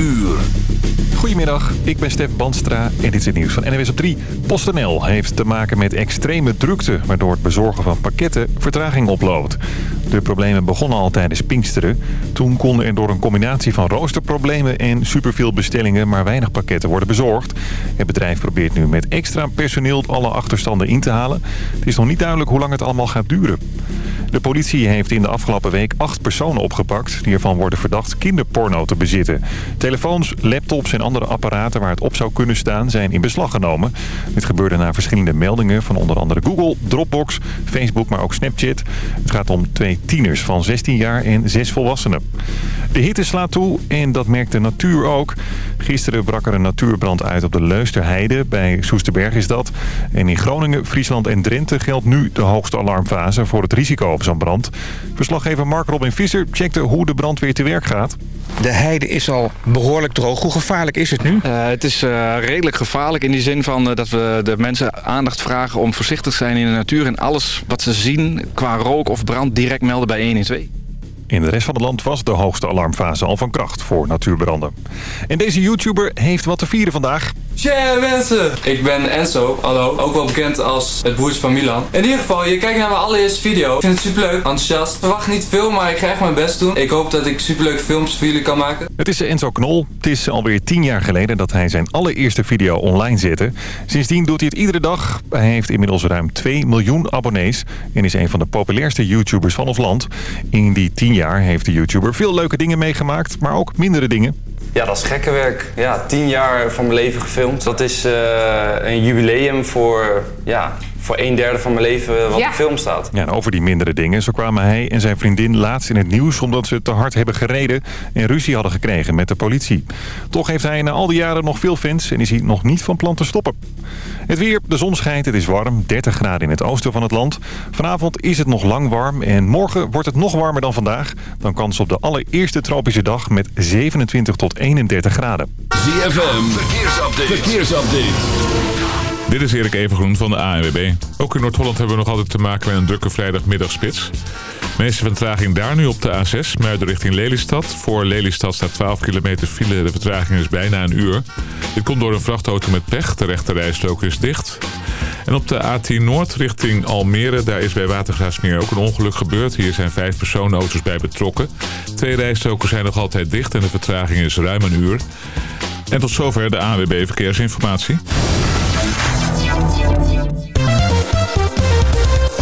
uur. Goedemiddag, ik ben Stef Banstra en dit is het nieuws van NWS op 3. PostNL heeft te maken met extreme drukte... waardoor het bezorgen van pakketten vertraging oploopt. De problemen begonnen al tijdens Pinksteren. Toen konden er door een combinatie van roosterproblemen en superveel bestellingen... maar weinig pakketten worden bezorgd. Het bedrijf probeert nu met extra personeel alle achterstanden in te halen. Het is nog niet duidelijk hoe lang het allemaal gaat duren. De politie heeft in de afgelopen week acht personen opgepakt... die ervan worden verdacht kinderporno te bezitten. Telefoons, laptops en andere apparaten waar het op zou kunnen staan... zijn in beslag genomen. Dit gebeurde na verschillende meldingen van onder andere Google, Dropbox, Facebook... maar ook Snapchat. Het gaat om twee tieners van 16 jaar en zes volwassenen. De hitte slaat toe en dat merkt de natuur ook. Gisteren brak er een natuurbrand uit op de Leusterheide. Bij Soesterberg is dat. En in Groningen, Friesland en Drenthe geldt nu de hoogste alarmfase... voor het risico op zo'n brand. Verslaggever Mark Robin Visser checkte hoe de brandweer te werk gaat. De heide is al behoorlijk droog. Hoe gevaarlijk is het nu? Uh, het is uh, redelijk gevaarlijk in die zin van uh, dat we de mensen aandacht vragen om voorzichtig te zijn in de natuur. En alles wat ze zien qua rook of brand direct melden bij 112. In de rest van het land was de hoogste alarmfase al van kracht voor natuurbranden. En deze YouTuber heeft wat te vieren vandaag. Tja mensen, ik ben Enzo, hallo, ook wel bekend als het broertje van Milan. In ieder geval, je kijkt naar mijn allereerste video. Ik vind het superleuk, enthousiast. Verwacht niet veel, maar ik ga echt mijn best doen. Ik hoop dat ik superleuke films voor jullie kan maken. Het is Enzo Knol. Het is alweer tien jaar geleden dat hij zijn allereerste video online zette. Sindsdien doet hij het iedere dag. Hij heeft inmiddels ruim 2 miljoen abonnees en is een van de populairste YouTubers van ons land. In die tien jaar heeft de YouTuber veel leuke dingen meegemaakt, maar ook mindere dingen. Ja, dat is gekke werk. Ja, tien jaar van mijn leven gefilmd. Dat is uh, een jubileum voor, ja, voor een derde van mijn leven wat ja. op film staat. Ja, en over die mindere dingen. Zo kwamen hij en zijn vriendin laatst in het nieuws... omdat ze te hard hebben gereden en ruzie hadden gekregen met de politie. Toch heeft hij na al die jaren nog veel fans... en is hij nog niet van plan te stoppen. Het weer, de zon schijnt, het is warm. 30 graden in het oosten van het land. Vanavond is het nog lang warm en morgen wordt het nog warmer dan vandaag. Dan kans op de allereerste tropische dag met 27 tot 31 graden. ZFM, verkeersupdate. verkeersupdate. Dit is Erik Evengroen van de ANWB. Ook in Noord-Holland hebben we nog altijd te maken met een drukke vrijdagmiddagspits. Meeste vertraging daar nu op de A6, Muiden richting Lelystad. Voor Lelystad staat 12 kilometer file, de vertraging is bijna een uur. Dit komt door een vrachtauto met pech, de rechte rijstrook is dicht. En op de A10 Noord richting Almere, daar is bij Watergraafsmeer ook een ongeluk gebeurd. Hier zijn vijf personenauto's bij betrokken. Twee rijstroken zijn nog altijd dicht en de vertraging is ruim een uur. En tot zover de ANWB Verkeersinformatie.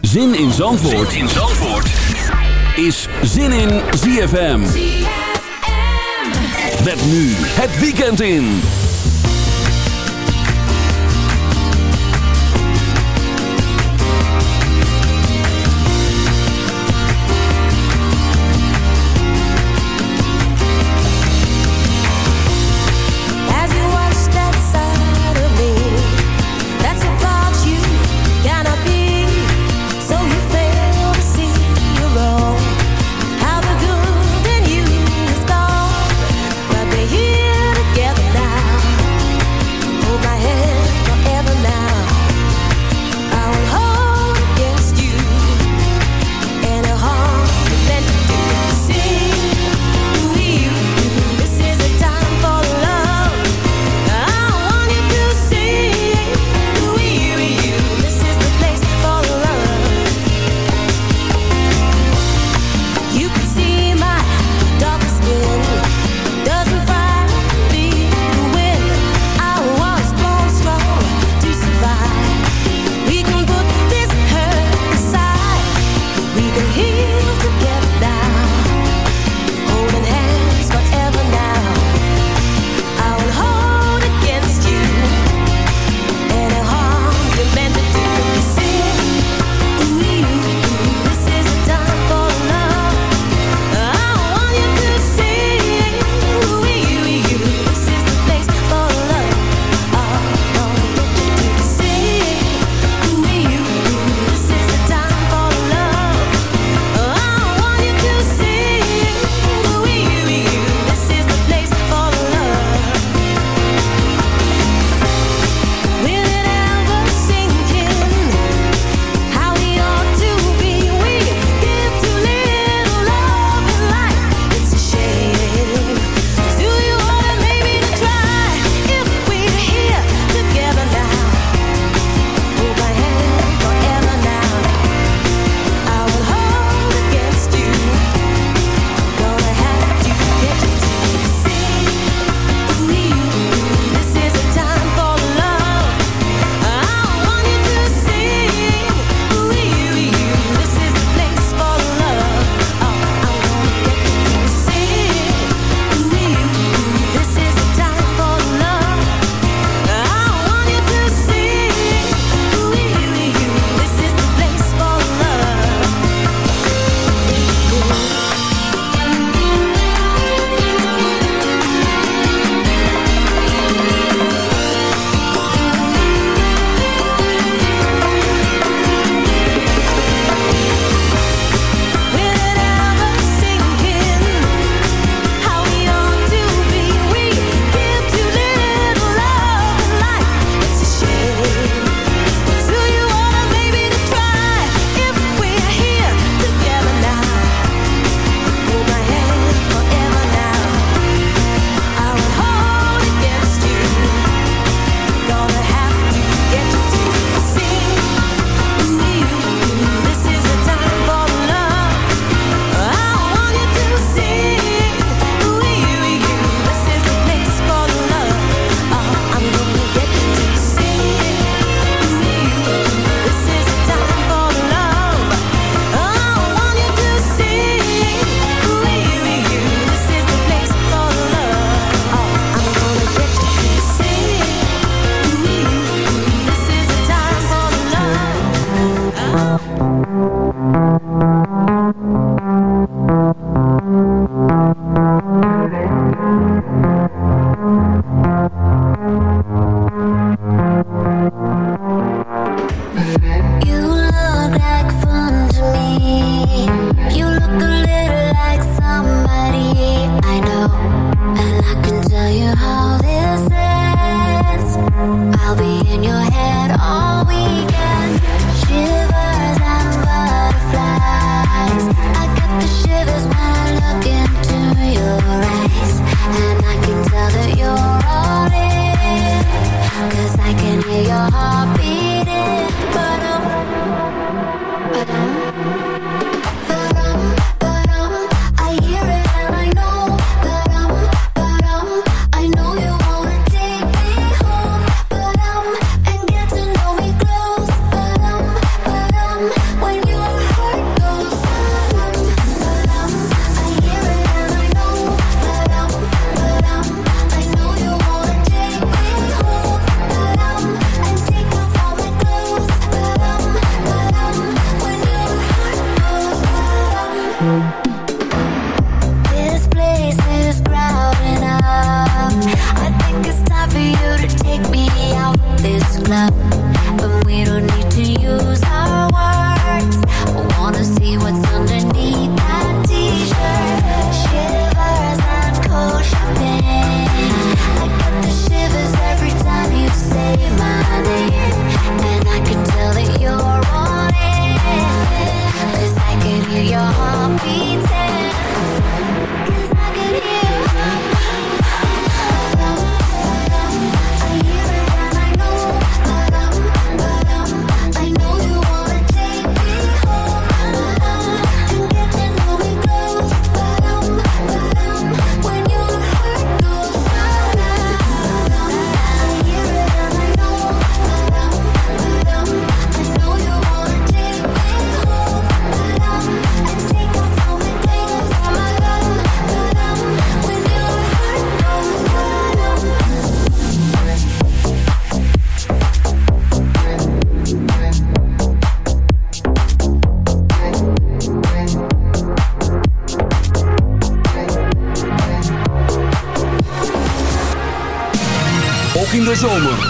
Zin in Zandvoort, zin in Zandvoort. is Zin in ZFM. ZFM. Met nu het weekend in.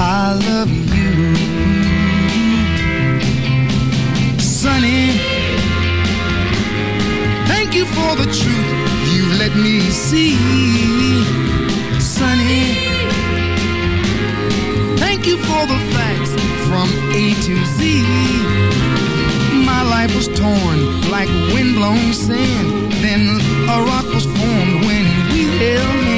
I love you. Sunny, thank you for the truth you've let me see. Sunny, thank you for the facts from A to Z. My life was torn like windblown sand. Then a rock was formed when we held hands.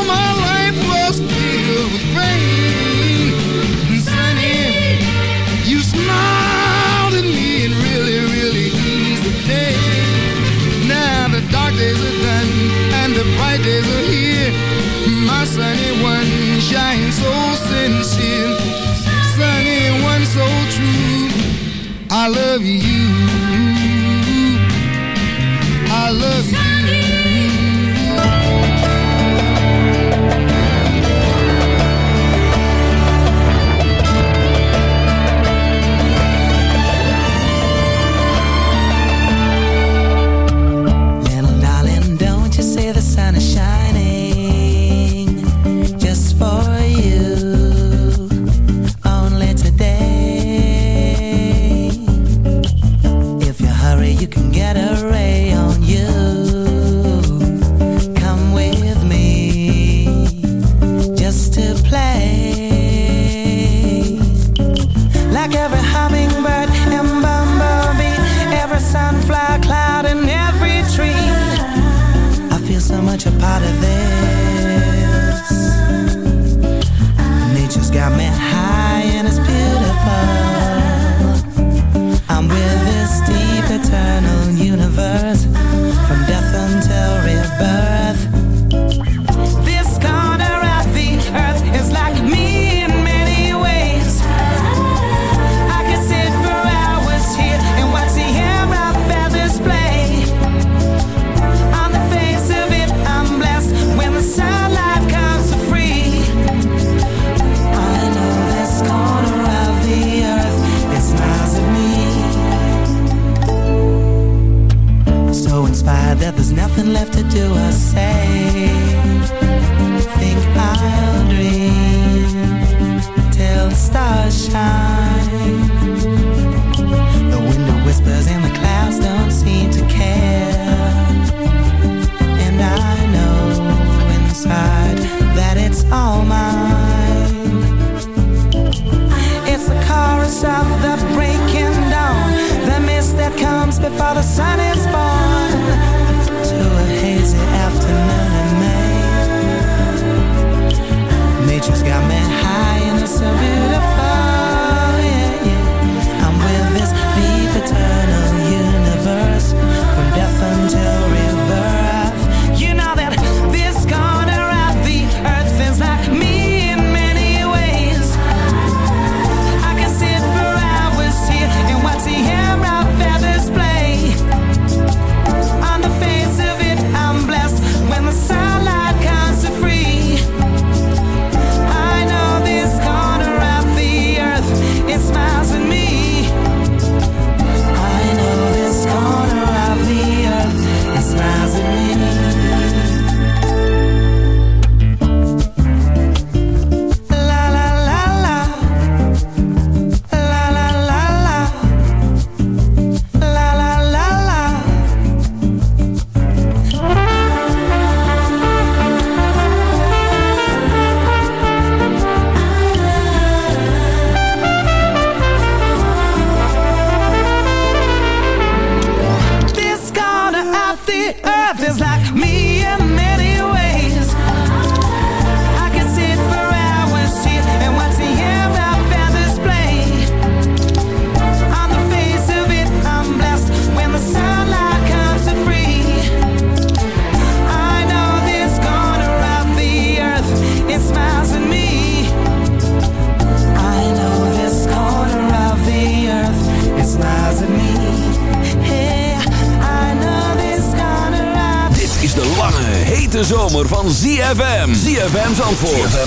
I love you. Me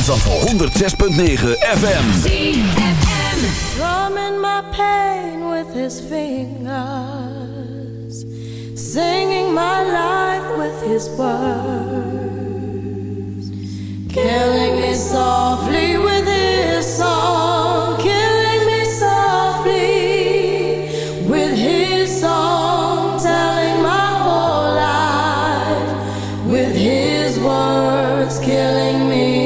Zandvoort. ZFM Zandvoort. 106.9 FM. ZFM. Drumming my pain with his fingers. Singing my life with his words. Killing me softly with his song. Killing me softly with his song. Telling my whole life with his words. Killing me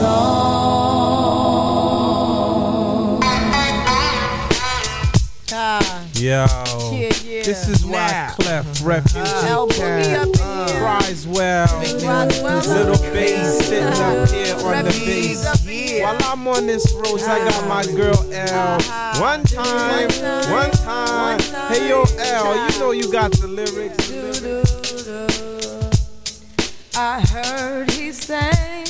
song. Yo, this is why Clef Refugee Cat cries well. Little bass sitting up here on the bass. While I'm on this road, I got my girl L. Uh-huh. One time, one time. Hey yo, L, you know you got the lyrics. I heard he sang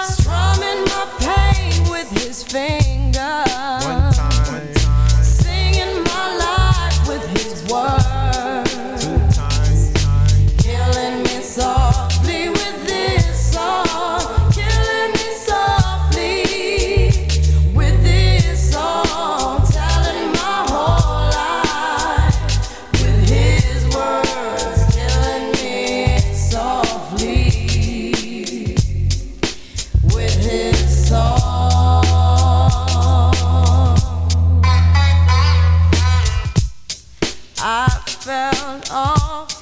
his finger.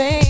face.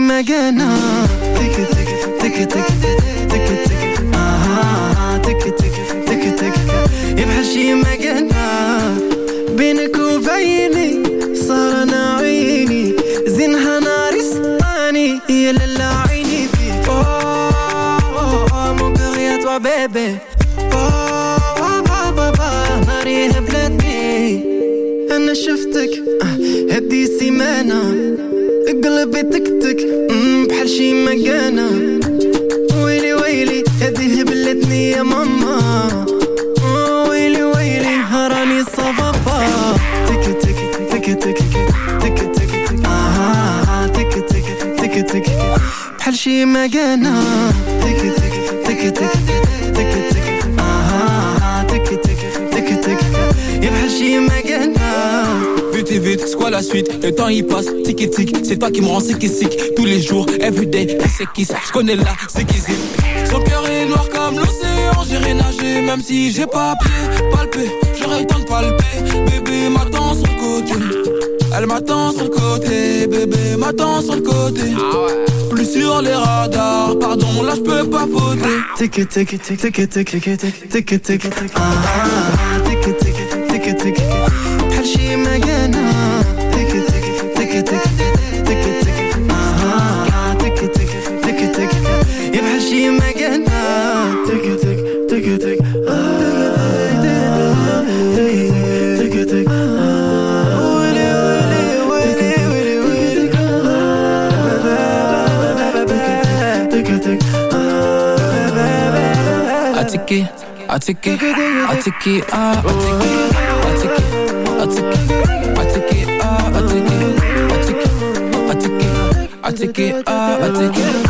mekena Tikke, tikke, tikke, tikke, بحال شي مكانة تك تك تك تك تك تك آه تك تك تك تك يا بحال شي مكانة Vite et vite, c'est quoi la suite Le temps il passe, tic et tic C'est toi qui me rends sick et sick Tous les jours, everyday, qui c'est qui ça Je connais là, c'est qui c'est Son cœur est noir comme l'océan J'irai nager même si j'ai pas pied Palper, j'aurais le temps de palper Bébé m'attend sur le côté Elle m'attend sur le côté Bébé m'attend sur le côté plus sur les radars. Pardon, là je peux pas voter. Tic tic tic tic tic tic tic tic tic tic tic I take ah, I take it, I take it, I take it, I take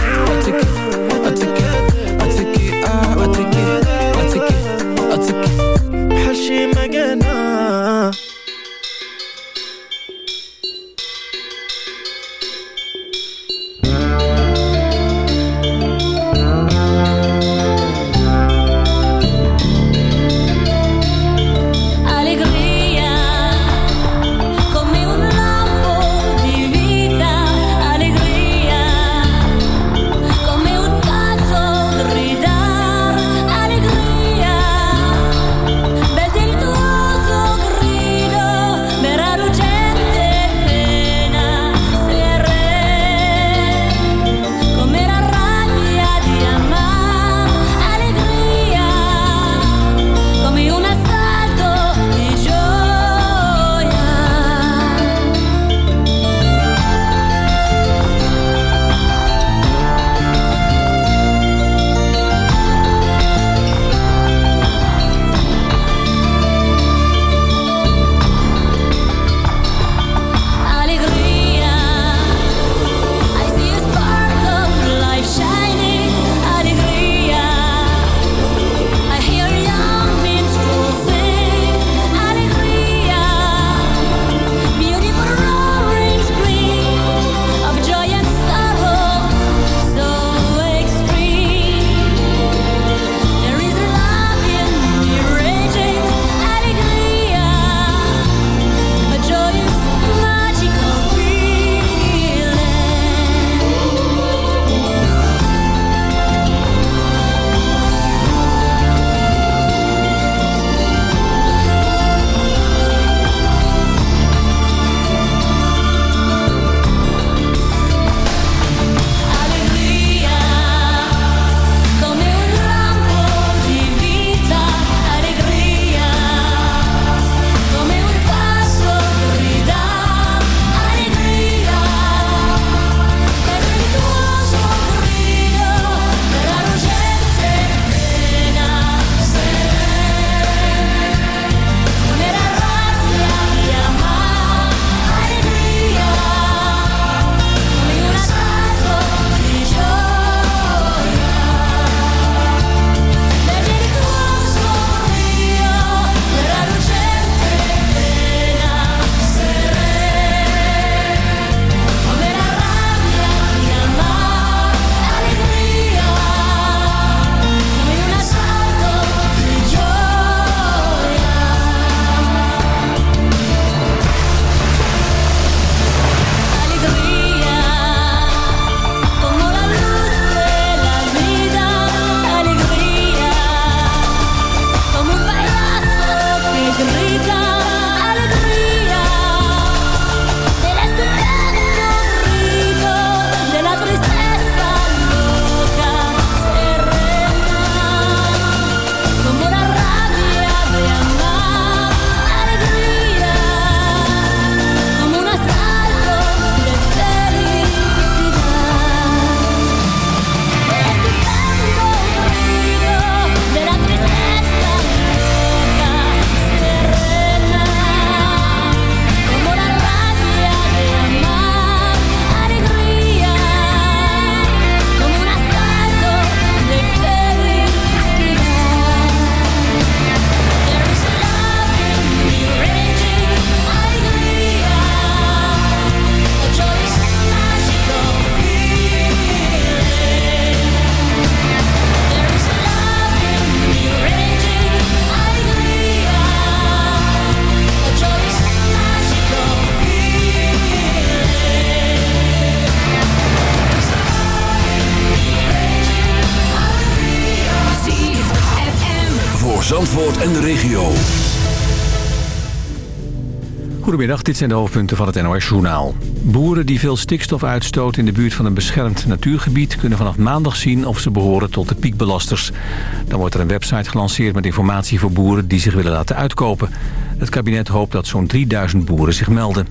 Dit zijn de hoofdpunten van het NOS-journaal. Boeren die veel stikstof uitstoten in de buurt van een beschermd natuurgebied... kunnen vanaf maandag zien of ze behoren tot de piekbelasters. Dan wordt er een website gelanceerd met informatie voor boeren die zich willen laten uitkopen. Het kabinet hoopt dat zo'n 3000 boeren zich melden.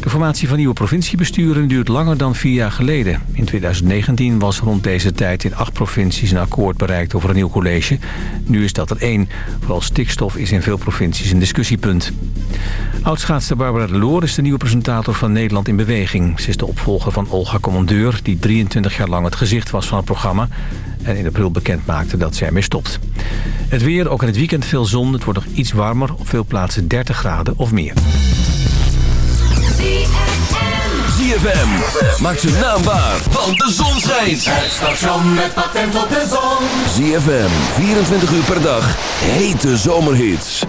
De formatie van nieuwe provinciebesturen duurt langer dan vier jaar geleden. In 2019 was rond deze tijd in acht provincies een akkoord bereikt over een nieuw college. Nu is dat er één. Vooral stikstof is in veel provincies een discussiepunt. Oudschaatster Barbara de Loor is de nieuwe presentator van Nederland in Beweging. Ze is de opvolger van Olga Commandeur, die 23 jaar lang het gezicht was van het programma... en in april bekend maakte dat zij ermee stopt. Het weer, ook in het weekend veel zon. Het wordt nog iets warmer, op veel plaatsen 30 graden of meer. ZFM maakt ze namwaar van want de zon schijnt. Het station met patent op de zon. ZFM, 24 uur per dag, hete zomerhits.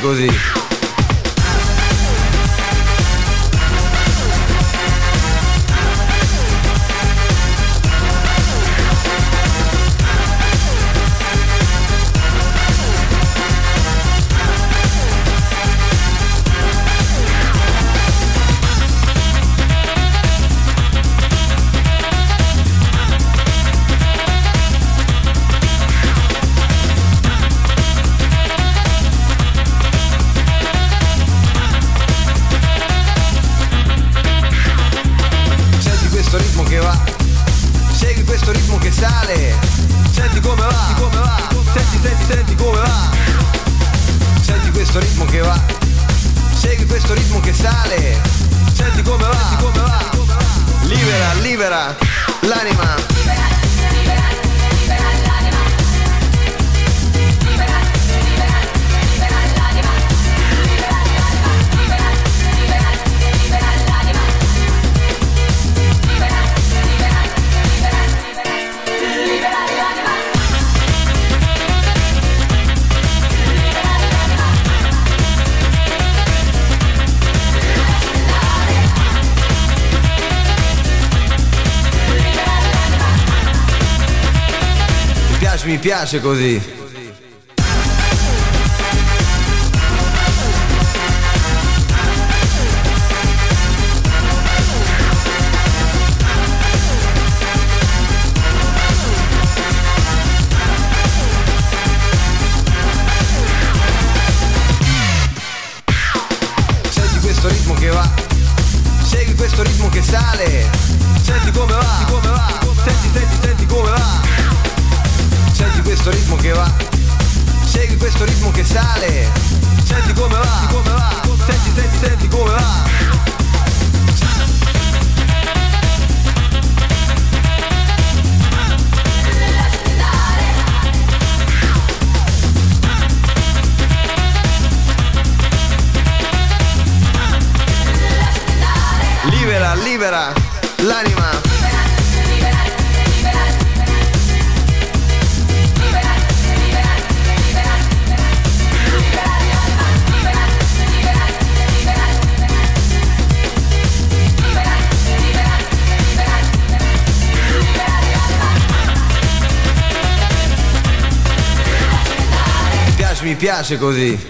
Così. piace così. piace così.